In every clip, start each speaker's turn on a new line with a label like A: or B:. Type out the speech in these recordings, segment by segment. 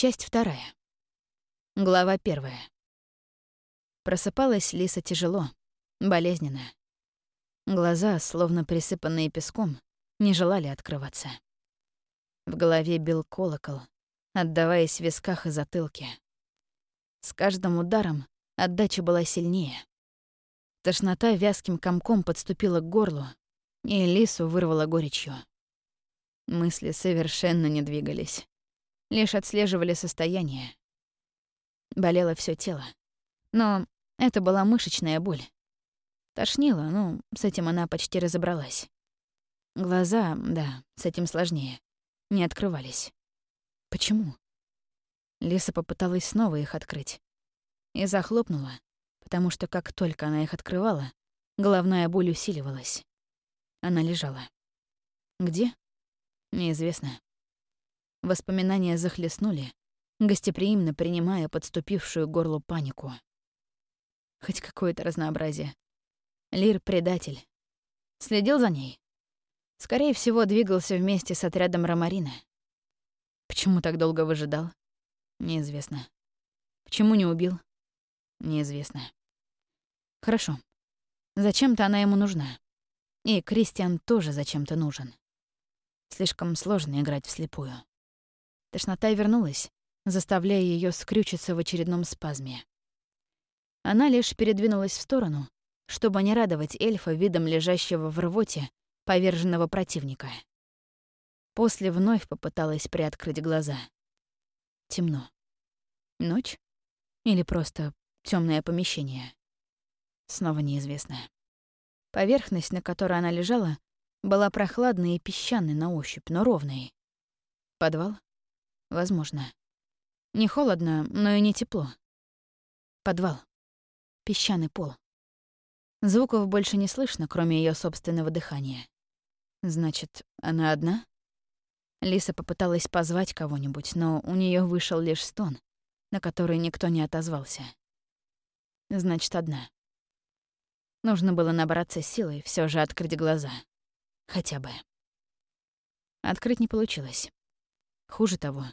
A: Часть вторая. Глава первая. Просыпалась Лиса тяжело, болезненно. Глаза, словно присыпанные песком, не желали открываться. В голове бил колокол, отдаваясь в висках и затылке. С каждым ударом отдача была сильнее. Тошнота вязким комком подступила к горлу, и Лису вырвала горечью. Мысли совершенно не двигались. Лишь отслеживали состояние. Болело все тело. Но это была мышечная боль. Тошнило, ну, с этим она почти разобралась. Глаза, да, с этим сложнее, не открывались. Почему? Лиса попыталась снова их открыть. И захлопнула, потому что как только она их открывала, головная боль усиливалась. Она лежала. Где? Неизвестно. Воспоминания захлестнули, гостеприимно принимая подступившую горлу панику. Хоть какое-то разнообразие. Лир — предатель. Следил за ней. Скорее всего, двигался вместе с отрядом Ромарина. Почему так долго выжидал? Неизвестно. Почему не убил? Неизвестно. Хорошо. Зачем-то она ему нужна. И Кристиан тоже зачем-то нужен. Слишком сложно играть вслепую. Тошнота вернулась, заставляя ее скрючиться в очередном спазме. Она лишь передвинулась в сторону, чтобы не радовать эльфа видом лежащего в рвоте поверженного противника. После вновь попыталась приоткрыть глаза. Темно. Ночь? Или просто темное помещение? Снова неизвестно. Поверхность, на которой она лежала, была прохладной и песчаной на ощупь, но ровной. Подвал? Возможно. Не холодно, но и не тепло. Подвал. Песчаный пол. Звуков больше не слышно, кроме ее собственного дыхания. Значит, она одна? Лиса попыталась позвать кого-нибудь, но у нее вышел лишь стон, на который никто не отозвался. Значит, одна. Нужно было набраться силой, все же открыть глаза. Хотя бы. Открыть не получилось. Хуже того,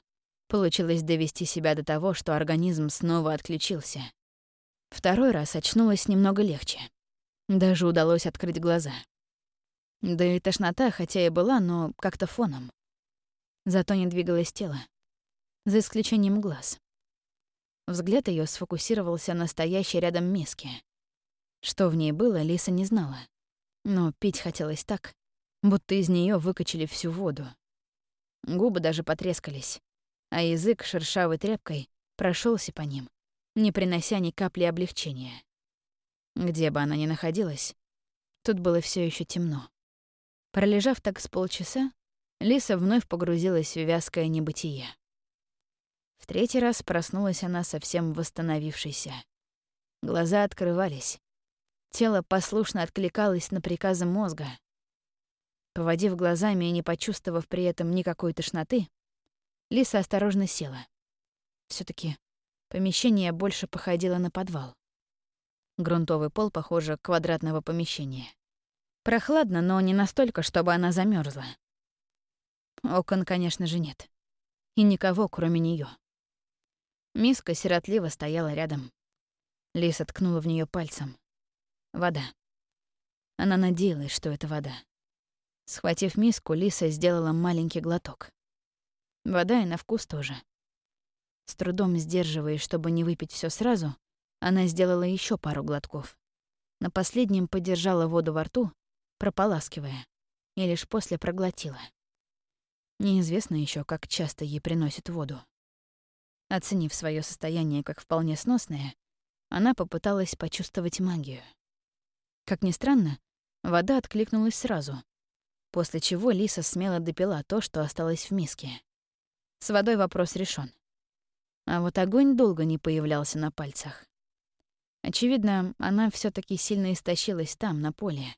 A: получилось довести себя до того, что организм снова отключился. Второй раз очнулась немного легче. Даже удалось открыть глаза. Да и тошнота, хотя и была, но как-то фоном. Зато не двигалось тело. За исключением глаз. Взгляд ее сфокусировался на стоящей рядом миске. Что в ней было, Лиса не знала. Но пить хотелось так, будто из нее выкачали всю воду. Губы даже потрескались, а язык шершавой тряпкой прошелся по ним, не принося ни капли облегчения. Где бы она ни находилась, тут было все еще темно. Пролежав так с полчаса, Лиса вновь погрузилась в вязкое небытие. В третий раз проснулась она совсем восстановившейся. Глаза открывались, Тело послушно откликалось на приказы мозга. Поводив глазами и не почувствовав при этом никакой тошноты, Лиса осторожно села. все таки помещение больше походило на подвал. Грунтовый пол, похоже, квадратного помещения. Прохладно, но не настолько, чтобы она замерзла. Окон, конечно же, нет. И никого, кроме нее. Миска сиротливо стояла рядом. Лиса ткнула в нее пальцем. Вода. Она надеялась, что это вода. Схватив миску, Лиса сделала маленький глоток. Вода и на вкус тоже. С трудом сдерживаясь, чтобы не выпить все сразу, она сделала еще пару глотков. На последнем подержала воду во рту, прополаскивая, и лишь после проглотила. Неизвестно еще, как часто ей приносят воду. Оценив свое состояние как вполне сносное, она попыталась почувствовать магию. Как ни странно, вода откликнулась сразу, после чего Лиса смело допила то, что осталось в миске. С водой вопрос решен. А вот огонь долго не появлялся на пальцах. Очевидно, она все таки сильно истощилась там, на поле.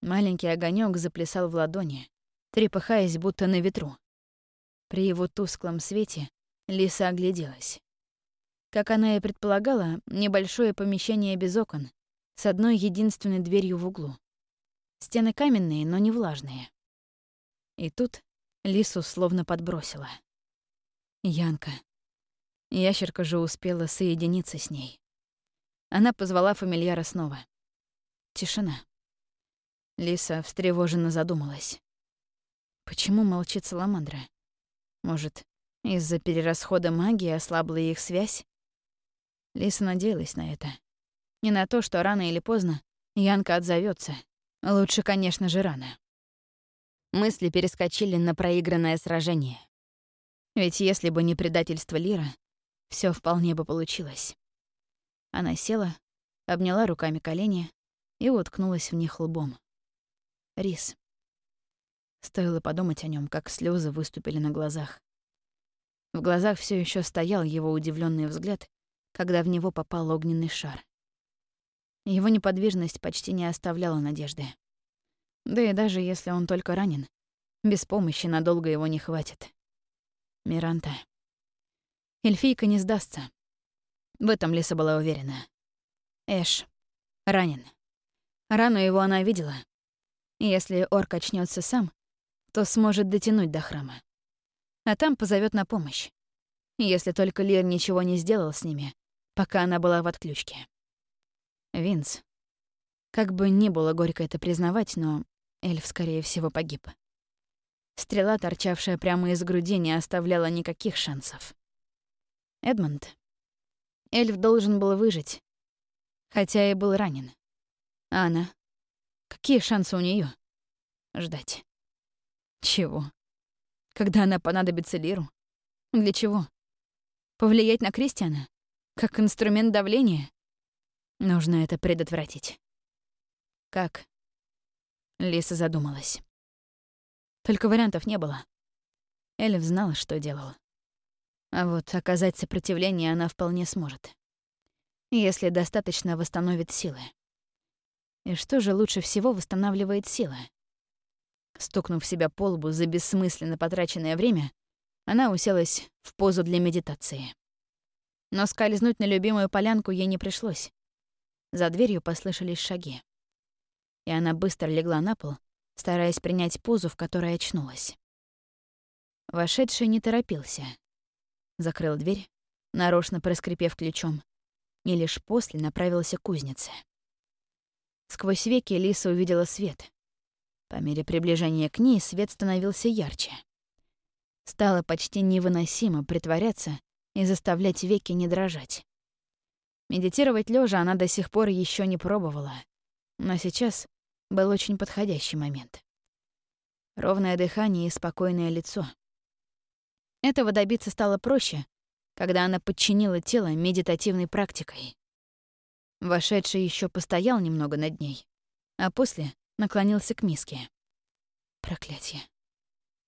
A: Маленький огонек заплясал в ладони, трепыхаясь будто на ветру. При его тусклом свете Лиса огляделась. Как она и предполагала, небольшое помещение без окон, с одной единственной дверью в углу. Стены каменные, но не влажные. И тут Лису словно подбросило. Янка. Ящерка же успела соединиться с ней. Она позвала фамильяра снова. Тишина. Лиса встревоженно задумалась. Почему молчит Саламандра? Может, из-за перерасхода магии ослабла их связь? Лиса надеялась на это. Не на то, что рано или поздно Янка отзовется. Лучше, конечно же, рано. Мысли перескочили на проигранное сражение. Ведь если бы не предательство Лира, все вполне бы получилось. Она села, обняла руками колени и уткнулась в них лбом. Рис. Стоило подумать о нем, как слезы выступили на глазах. В глазах все еще стоял его удивленный взгляд, когда в него попал огненный шар. Его неподвижность почти не оставляла надежды. Да и даже если он только ранен, без помощи надолго его не хватит. Миранта. Эльфийка не сдастся. В этом Лиса была уверена. Эш ранен. Рану его она видела. Если орк очнется сам, то сможет дотянуть до храма. А там позовет на помощь. Если только Лир ничего не сделал с ними, пока она была в отключке. Винс. Как бы ни было горько это признавать, но эльф, скорее всего, погиб. Стрела, торчавшая прямо из груди, не оставляла никаких шансов. Эдмонд. Эльф должен был выжить, хотя и был ранен. А она? Какие шансы у нее? Ждать. Чего? Когда она понадобится Лиру? Для чего? Повлиять на Кристиана? Как инструмент давления? Нужно это предотвратить. Как? Лиса задумалась. Только вариантов не было. Эльф знала, что делала. А вот оказать сопротивление она вполне сможет. Если достаточно восстановит силы. И что же лучше всего восстанавливает силы? Стукнув себя по лбу за бессмысленно потраченное время, она уселась в позу для медитации. Но скользнуть на любимую полянку ей не пришлось. За дверью послышались шаги. И она быстро легла на пол, стараясь принять позу, в которой очнулась. Вошедший не торопился. Закрыл дверь, нарочно проскрипев ключом, и лишь после направился к кузнице. Сквозь веки Лиса увидела свет. По мере приближения к ней свет становился ярче. Стало почти невыносимо притворяться и заставлять веки не дрожать. Медитировать лежа она до сих пор еще не пробовала, но сейчас был очень подходящий момент. Ровное дыхание и спокойное лицо. Этого добиться стало проще, когда она подчинила тело медитативной практикой. Вошедший еще постоял немного над ней, а после наклонился к миске. Проклятие.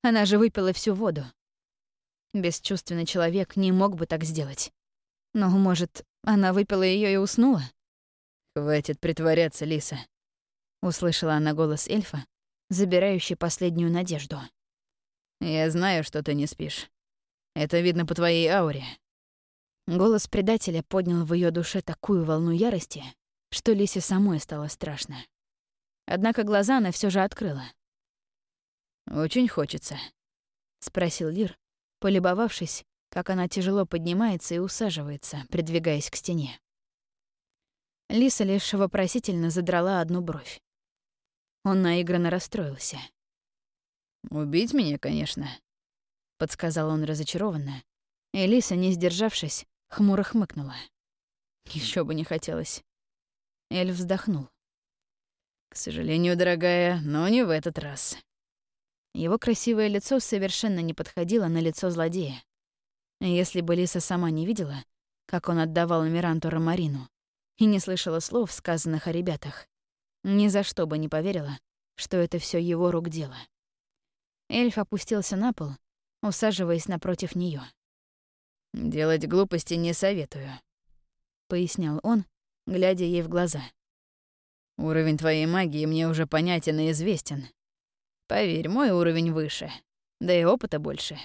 A: Она же выпила всю воду. Бесчувственный человек не мог бы так сделать. Но, может, она выпила ее и уснула?
B: «Хватит притворяться, Лиса», — услышала она голос эльфа, забирающий последнюю надежду. «Я знаю, что ты не спишь. Это видно по твоей ауре».
A: Голос предателя поднял в ее душе такую волну ярости, что Лисе самой стало страшно. Однако глаза она все же открыла.
B: «Очень хочется», — спросил Лир, полюбовавшись как она тяжело поднимается и усаживается, придвигаясь к стене.
A: Лиса лишь вопросительно задрала одну бровь. Он наигранно расстроился.
B: «Убить меня, конечно», — подсказал он разочарованно,
A: и Лиса, не сдержавшись, хмуро хмыкнула. Еще бы не хотелось. Эль вздохнул.
B: «К сожалению, дорогая, но не в этот раз».
A: Его красивое лицо совершенно не подходило на лицо злодея. Если бы Лиса сама не видела, как он отдавал Миранту Ромарину, и не слышала слов, сказанных о ребятах, ни за что бы не поверила, что это все его рук дело. Эльф опустился на пол, усаживаясь напротив нее.
B: «Делать глупости не советую», — пояснял он, глядя ей в глаза. «Уровень твоей магии мне уже понятен и известен. Поверь, мой уровень выше, да и опыта больше.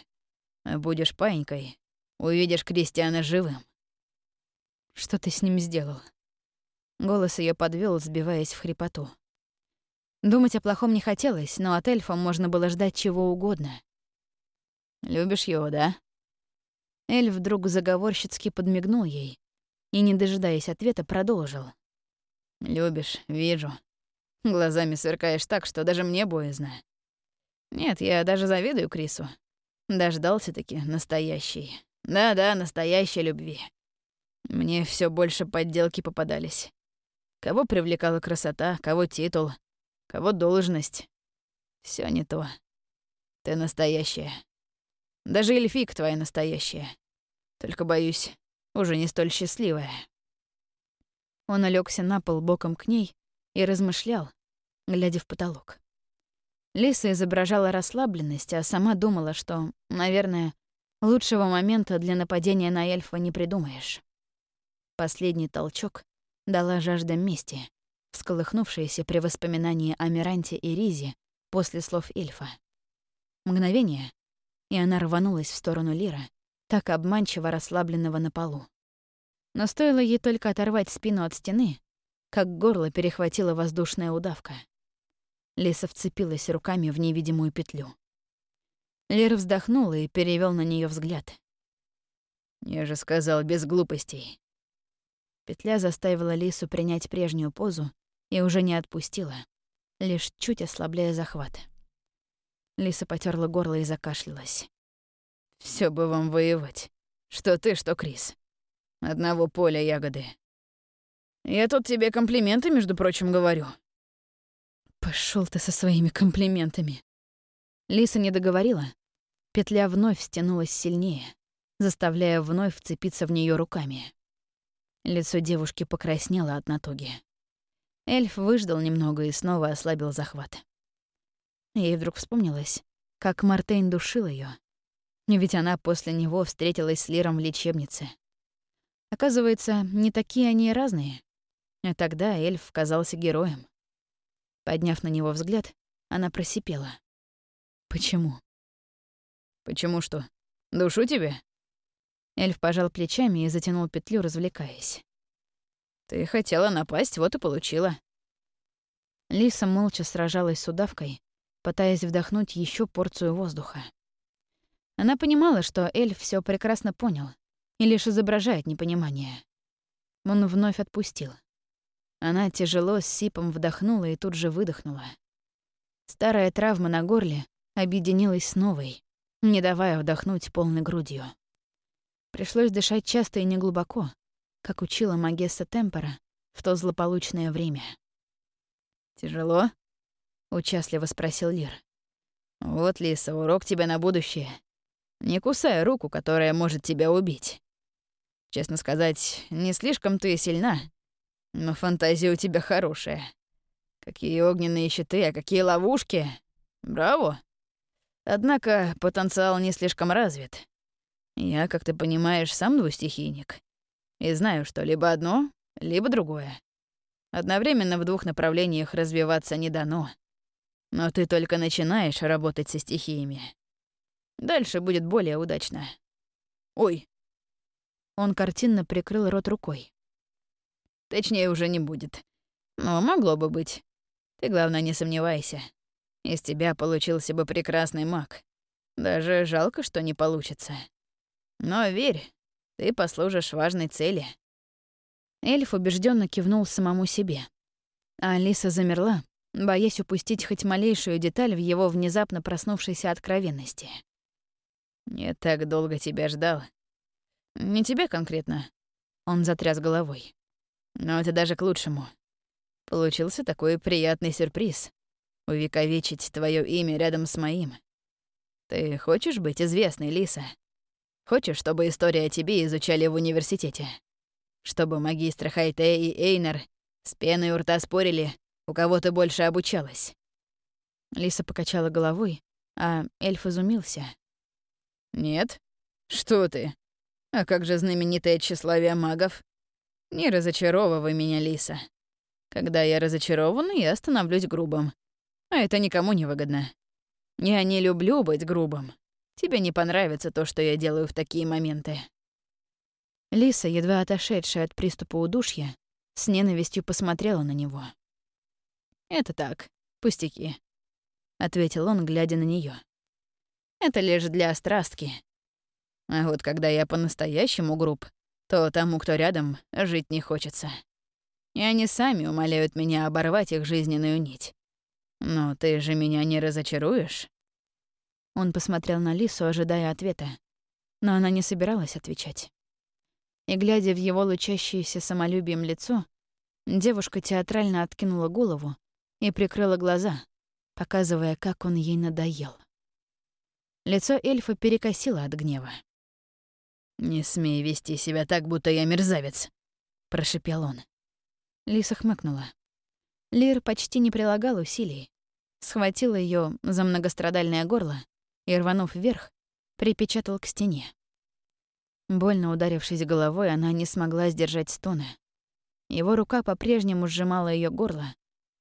B: Будешь паинькой, Увидишь Кристиана живым.
A: Что ты с ним сделал? Голос ее подвел, сбиваясь в хрипоту. Думать о плохом не хотелось, но от эльфа можно было ждать чего угодно.
B: Любишь его, да?
A: Эль вдруг заговорщицки подмигнул ей и, не дожидаясь ответа, продолжил.
B: «Любишь, вижу. Глазами сверкаешь так, что даже мне боязно. Нет, я даже завидую Крису. Дождался-таки настоящей. Да-да, настоящей любви. Мне все больше подделки попадались. Кого привлекала красота, кого титул, кого должность. Все не то. Ты настоящая. Даже эльфик твоя настоящая. Только, боюсь, уже не столь счастливая.
A: Он улегся на пол боком к ней и размышлял, глядя в потолок. Лиса изображала расслабленность, а сама думала, что, наверное, лучшего момента для нападения на эльфа не придумаешь. Последний толчок дала жажда мести, всколыхнувшаяся при воспоминании о Миранте и Ризе после слов эльфа. Мгновение, и она рванулась в сторону Лира, так обманчиво расслабленного на полу. Но стоило ей только оторвать спину от стены, как горло перехватила воздушная удавка. Лиса вцепилась руками в невидимую петлю. Лир вздохнула и перевел на нее взгляд.
B: «Я же сказал, без глупостей».
A: Петля заставила Лису принять прежнюю позу и уже не отпустила, лишь чуть ослабляя захват. Лиса потерла горло и закашлялась.
B: Все бы вам воевать. Что ты, что Крис. Одного поля ягоды. Я тут тебе комплименты, между прочим, говорю.
A: Пошел ты со своими комплиментами. Лиса не договорила. Петля вновь стянулась сильнее, заставляя вновь вцепиться в нее руками. Лицо девушки покраснело от натуги. Эльф выждал немного и снова ослабил захват. Ей вдруг вспомнилось, как Мартейн душил ее. Ведь она после него встретилась с Лиром в лечебнице. Оказывается, не такие они и разные. А тогда эльф казался героем. Подняв на него взгляд, она просипела. «Почему?»
B: «Почему что? Душу тебе?»
A: Эльф пожал плечами и затянул петлю, развлекаясь.
B: «Ты хотела напасть, вот и получила».
A: Лиса молча сражалась с удавкой, пытаясь вдохнуть еще порцию воздуха. Она понимала, что эльф все прекрасно понял и лишь изображает непонимание. Он вновь отпустил. Она тяжело с сипом вдохнула и тут же выдохнула. Старая травма на горле объединилась с новой, не давая вдохнуть полной грудью. Пришлось дышать часто и неглубоко, как учила Магесса Темпора в то злополучное время.
B: «Тяжело?»
A: — участливо спросил Лир.
B: «Вот, Лиса, урок тебе на будущее. Не кусай руку, которая может тебя убить. Честно сказать, не слишком ты сильна, но фантазия у тебя хорошая. Какие огненные щиты, а какие ловушки. Браво! Однако потенциал не слишком развит. Я, как ты понимаешь, сам двустихийник. И знаю, что либо одно, либо другое. Одновременно в двух направлениях развиваться не дано. Но ты только начинаешь работать со стихиями. Дальше будет более удачно. Ой.
A: Он картинно прикрыл рот рукой.
B: Точнее, уже не будет. Но могло бы быть. Ты, главное, не сомневайся. Из тебя получился бы прекрасный маг. Даже жалко, что не получится. Но верь, ты послужишь важной цели.
A: Эльф убежденно кивнул самому себе. А Алиса замерла, боясь упустить хоть малейшую деталь в его внезапно проснувшейся откровенности.
B: «Не так долго тебя ждал. Не тебя конкретно».
A: Он затряс головой.
B: «Но это даже к лучшему. Получился такой приятный сюрприз. Увековечить твое имя рядом с моим. Ты хочешь быть известной, Лиса? Хочешь, чтобы история о тебе изучали в университете? Чтобы магистры Хайте и Эйнер с пеной у рта спорили, у кого ты больше обучалась?»
A: Лиса покачала головой, а эльф изумился.
B: «Нет? Что ты? А как же знаменитое тщеславие магов? Не разочаровывай меня, Лиса. Когда я разочарован, я становлюсь грубым. А это никому не выгодно. Я не люблю быть грубым. Тебе не понравится то, что я делаю в такие моменты».
A: Лиса, едва отошедшая от приступа удушья, с ненавистью посмотрела на него.
B: «Это так, пустяки», — ответил он, глядя на нее. «Это лишь для острастки. А вот когда я по-настоящему груб, то тому, кто рядом, жить не хочется. И они сами умоляют меня оборвать их жизненную нить. Но ты же меня не разочаруешь?»
A: Он посмотрел на Лису, ожидая ответа, но она не собиралась отвечать. И, глядя в его лучащееся самолюбием лицо, девушка театрально откинула голову и прикрыла глаза, показывая, как он ей надоел. Лицо эльфа перекосило от гнева.
B: «Не смей вести себя так, будто я мерзавец», — прошипел он.
A: Лиса хмыкнула. Лир почти не прилагал усилий. Схватил ее за многострадальное горло и, рванув вверх, припечатал к стене. Больно ударившись головой, она не смогла сдержать стоны. Его рука по-прежнему сжимала ее горло,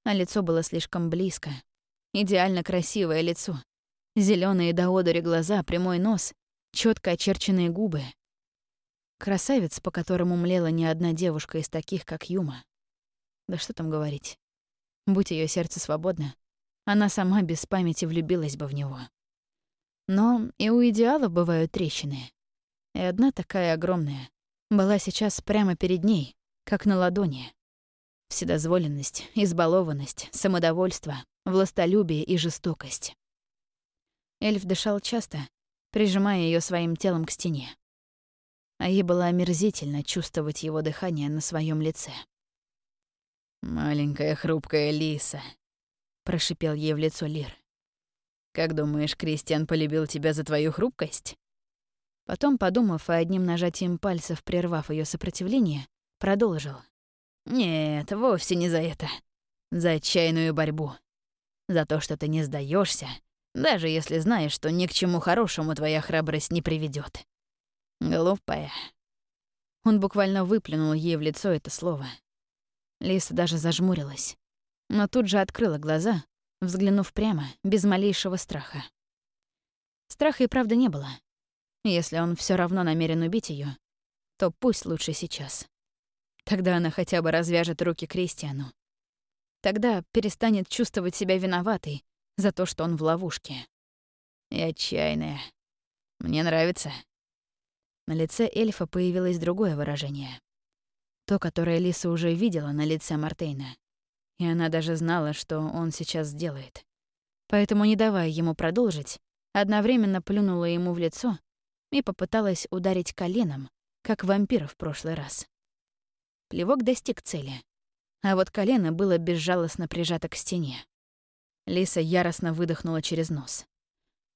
A: а лицо было слишком близко. Идеально красивое лицо. зеленые до одури глаза, прямой нос, четко очерченные губы. Красавец, по которому млела не одна девушка из таких, как Юма. Да что там говорить. Будь ее сердце свободно, она сама без памяти влюбилась бы в него. Но и у идеалов бывают трещины. И одна такая огромная была сейчас прямо перед ней, как на ладони. Вседозволенность, избалованность, самодовольство, властолюбие и жестокость. Эльф дышал часто, прижимая ее своим телом к стене. А ей было омерзительно чувствовать его дыхание на своем лице.
B: «Маленькая хрупкая лиса», — прошипел ей в лицо Лир. «Как думаешь, Кристиан полюбил тебя за твою хрупкость?»
A: Потом, подумав и одним нажатием пальцев прервав ее сопротивление, продолжил.
B: «Нет, вовсе не за это. За отчаянную борьбу. За то, что ты не сдаешься, даже если знаешь, что ни к чему хорошему твоя храбрость не приведет. Глупая».
A: Он буквально выплюнул ей в лицо это слово. Лиса даже зажмурилась, но тут же открыла глаза, взглянув прямо, без малейшего страха. Страха и правда не было. Если он все равно намерен убить ее, то пусть лучше сейчас. Тогда она хотя бы развяжет руки Кристиану. Тогда перестанет чувствовать себя виноватой за то, что он в ловушке.
B: И отчаянная. Мне нравится.
A: На лице эльфа появилось другое выражение. То, которое Лиса уже видела на лице Мартейна. И она даже знала, что он сейчас сделает. Поэтому, не давая ему продолжить, одновременно плюнула ему в лицо и попыталась ударить коленом, как вампира в прошлый раз. Плевок достиг цели, а вот колено было безжалостно прижато к стене. Лиса яростно выдохнула через нос.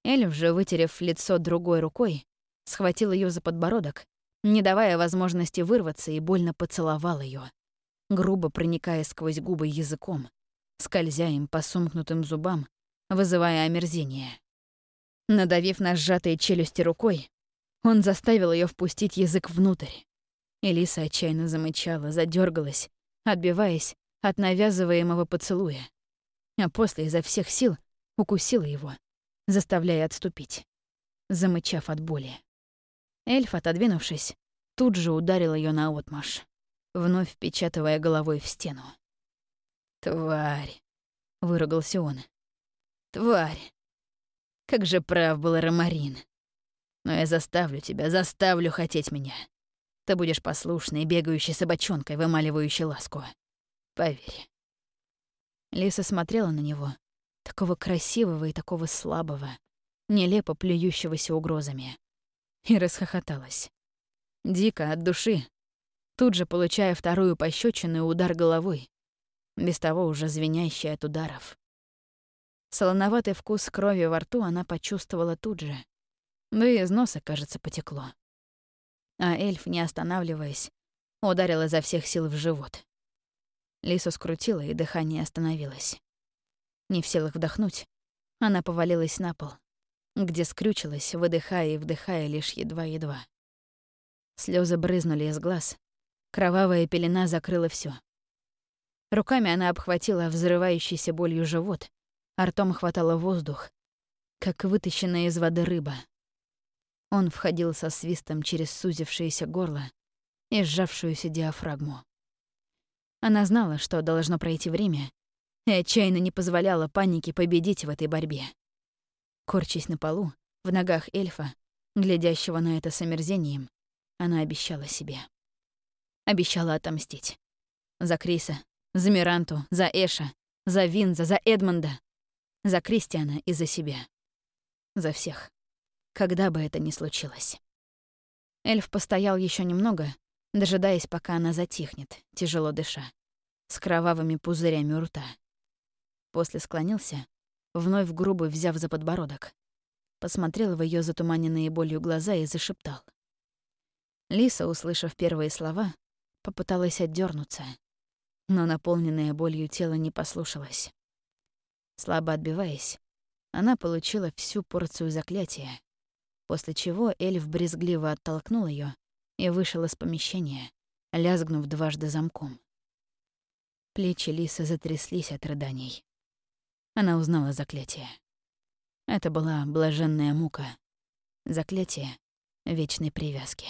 A: Эльф же, вытерев лицо другой рукой, схватил ее за подбородок, не давая возможности вырваться, и больно поцеловал ее, грубо проникая сквозь губы языком, скользя им по сомкнутым зубам, вызывая омерзение. Надавив на сжатые челюсти рукой, он заставил ее впустить язык внутрь. Элиса отчаянно замычала, задергалась, отбиваясь от навязываемого поцелуя. А после изо всех сил укусила его, заставляя отступить, замычав от боли. Эльф, отодвинувшись, тут же ударил ее на отмаш, вновь впечатывая головой в стену.
B: «Тварь!» — выругался он.
A: «Тварь! Как же прав был Ромарин!» Но я заставлю тебя, заставлю хотеть меня. Ты будешь послушной, бегающей собачонкой, вымаливающей ласку. Поверь. Лиса смотрела на него, такого красивого и такого слабого, нелепо плюющегося угрозами, и расхохоталась. Дико, от души, тут же получая вторую пощечину и удар головой, без того уже звенящий от ударов. Солоноватый вкус крови во рту она почувствовала тут же — да и из носа, кажется, потекло. А эльф, не останавливаясь, ударил изо всех сил в живот. Лису скрутило, и дыхание остановилось. Не в силах вдохнуть, она повалилась на пол, где скрючилась, выдыхая и вдыхая лишь едва-едва. Слезы брызнули из глаз, кровавая пелена закрыла все. Руками она обхватила взрывающийся болью живот, а ртом хватала воздух, как вытащенная из воды рыба. Он входил со свистом через сузившееся горло и сжавшуюся диафрагму. Она знала, что должно пройти время, и отчаянно не позволяла панике победить в этой борьбе. Корчась на полу, в ногах эльфа, глядящего на это с омерзением, она обещала себе. Обещала отомстить. За Криса, за Миранту, за Эша, за Винза, за Эдмонда, за Кристиана и за себя. За всех. Когда бы это ни случилось. Эльф постоял еще немного, дожидаясь, пока она затихнет, тяжело дыша, с кровавыми пузырями у рта. После склонился, вновь грубо взяв за подбородок. Посмотрел в ее затуманенные болью глаза и зашептал. Лиса, услышав первые слова, попыталась отдернуться, но наполненное болью тело не послушалось. Слабо отбиваясь, она получила всю порцию заклятия, после чего эльф брезгливо оттолкнул ее и вышел из помещения, лязгнув дважды замком. Плечи Лисы затряслись от рыданий. Она узнала заклятие. Это была блаженная мука, заклятие вечной привязки.